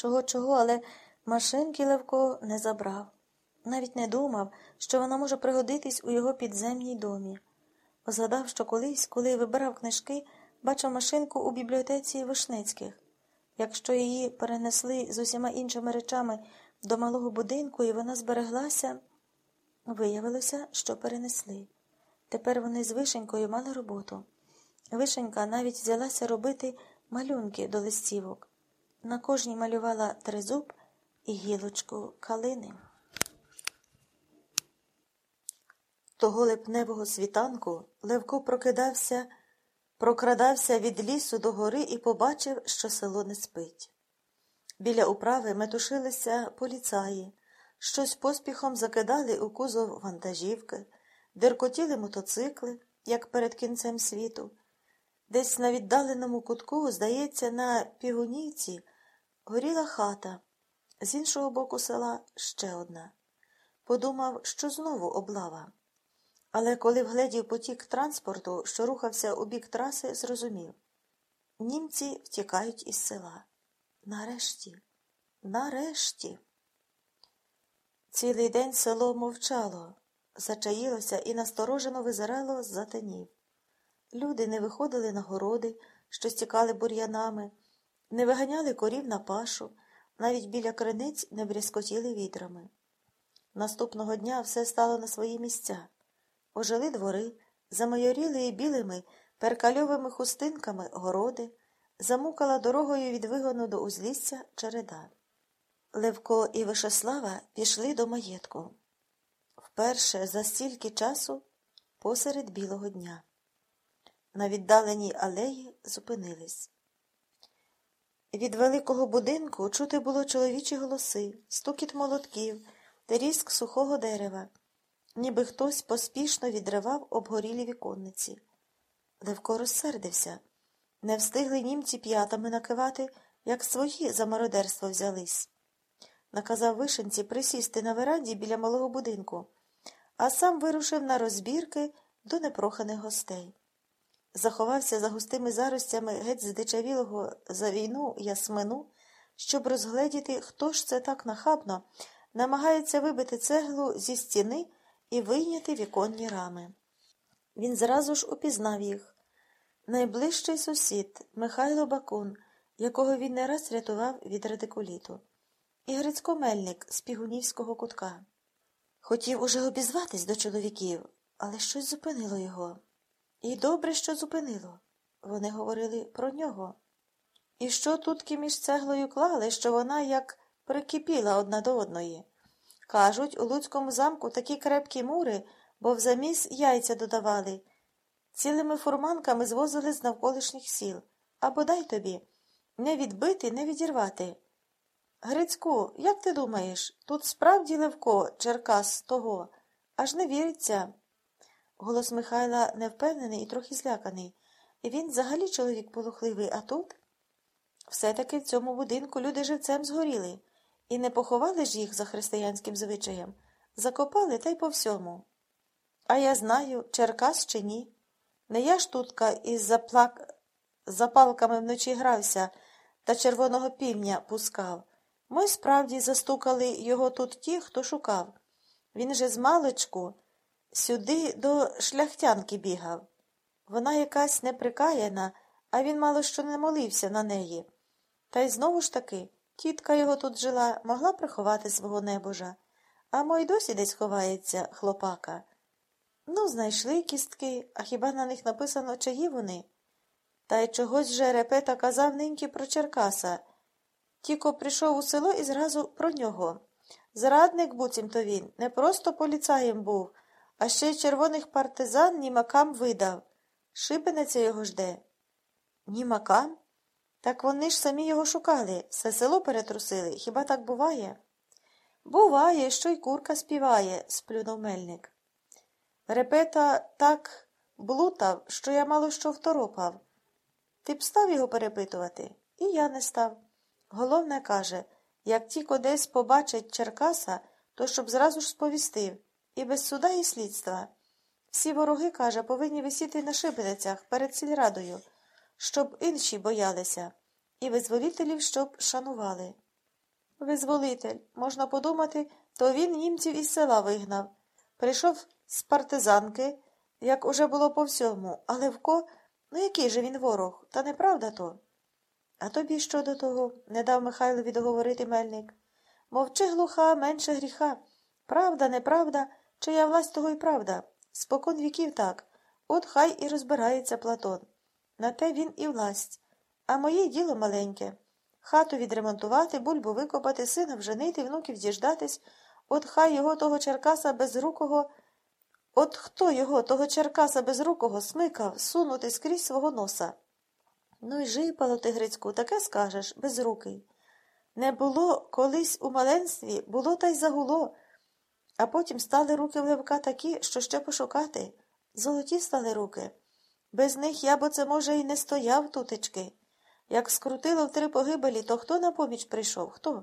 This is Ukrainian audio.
Чого чого, але машинки Левко не забрав. Навіть не думав, що вона може пригодитись у його підземній домі. Згадав, що колись, коли вибирав книжки, бачив машинку у бібліотеці Вишнецьких. Якщо її перенесли з усіма іншими речами до малого будинку і вона збереглася, виявилося, що перенесли. Тепер вони з вишенькою мали роботу. Вишенька навіть взялася робити малюнки до листівок. На кожній малювала тризуб і гілочку калини. Того липневого світанку Левко прокидався, прокрадався від лісу до гори і побачив, що село не спить. Біля управи метушилися поліцаї, щось поспіхом закидали у кузов вантажівки, деркотіли мотоцикли, як перед кінцем світу. Десь на віддаленому кутку, здається, на пігунівці горіла хата, з іншого боку села ще одна. Подумав, що знову облава. Але коли вгледів потік транспорту, що рухався у бік траси, зрозумів німці втікають із села. Нарешті, нарешті. Цілий день село мовчало, зачаїлося і насторожено визирало з-за тенів. Люди не виходили на городи, що стікали бур'янами, не виганяли корів на пашу, навіть біля криниць не брязкотіли вітрами. Наступного дня все стало на свої місця. Ожили двори, замайоріли і білими, перкальовими хустинками городи, замукала дорогою від вигону до узлісся череда. Левко і Вишеслава пішли до маєтку. Вперше за стільки часу посеред білого дня. На віддаленій алеї зупинились. Від великого будинку чути було чоловічі голоси, стукіт молотків, тріск сухого дерева, ніби хтось поспішно відривав обгорілі віконниці. Левко розсердився. Не встигли німці п'ятами накивати, як свої за мародерство взялись. Наказав вишенці присісти на веранді біля малого будинку, а сам вирушив на розбірки до непроханих гостей. Заховався за густими заростями геть здичавілого за війну ясмину, щоб розгледіти, хто ж це так нахабно намагається вибити цеглу зі стіни і вийняти віконні рами. Він зразу ж упізнав їх. Найближчий сусід Михайло Бакун, якого він не раз рятував від радикуліту, і Грицько Мельник з Пігунівського кутка. Хотів уже обізватись до чоловіків, але щось зупинило його. І добре, що зупинило. Вони говорили про нього. І що тутки між цеглою клали, що вона як прикипіла одна до одної. Кажуть, у Луцькому замку такі крепкі мури, бо в заміс яйця додавали. Цілими фурманками звозили з навколишніх сіл. А бодай тобі не відбити, не відірвати. Грицьку, як ти думаєш, тут справді Левко, Черкас того, аж не віриться. Голос Михайла невпевнений і трохи зляканий. Він взагалі чоловік полухливий, а тут? Все-таки в цьому будинку люди живцем згоріли, і не поховали ж їх за християнським звичаєм, закопали та й по всьому. А я знаю, Черкас чи ні. Не я ж тутка із заплак... запалками вночі грався та червоного півня пускав. Ми справді застукали його тут ті, хто шукав. Він же з маличку сюди до шляхтянки бігав. Вона якась неприкаяна, а він мало що не молився на неї. Та й знову ж таки, тітка його тут жила, могла приховати свого небожа, а мой досі десь ховається, хлопака. Ну, знайшли кістки, а хіба на них написано, чиї вони? Та й чогось же репета казав ниньки про Черкаса. Тіко прийшов у село і зразу про нього. Зрадник буцімто він, не просто поліцаєм був, а ще червоних партизан німакам видав. Шибениця його жде. Німакам? Так вони ж самі його шукали, все село перетрусили. Хіба так буває? Буває, що й курка співає, сплюнув мельник. Репета так блутав, що я мало що второпав. Ти б став його перепитувати? І я не став. Головне каже, як тільки десь побачить Черкаса, то щоб зразу ж сповістив, і без суда і слідства. Всі вороги, каже, повинні висіти на шибеницях перед сільрадою, щоб інші боялися, і визволітелів щоб шанували. Визволитель, можна подумати, то він німців із села вигнав. Прийшов з партизанки, як уже було по всьому, а Левко, ну який же він ворог, та неправда то? А тобі що до того? не дав Михайлові договорити мельник. Мовчи глуха, менше гріха. Правда, неправда, чия власть того й правда. Спокон віків так. От хай і розбирається Платон. На те він і власть. А моє діло маленьке. Хату відремонтувати, бульбу викопати, сина вженити, внуків діждатись. От хай його того Черкаса безрукого. От хто його, того Черкаса безрукого, смикав, сунути скрізь свого носа. Ну й жипало ти, Грицьку, таке скажеш, безрукий. Не було колись у маленстві, було та й загуло. А потім стали руки в Левка такі, що ще пошукати. Золоті стали руки. Без них я б оце, може, і не стояв тутечки. Як скрутило в три погибелі, то хто на поміч прийшов? Хто?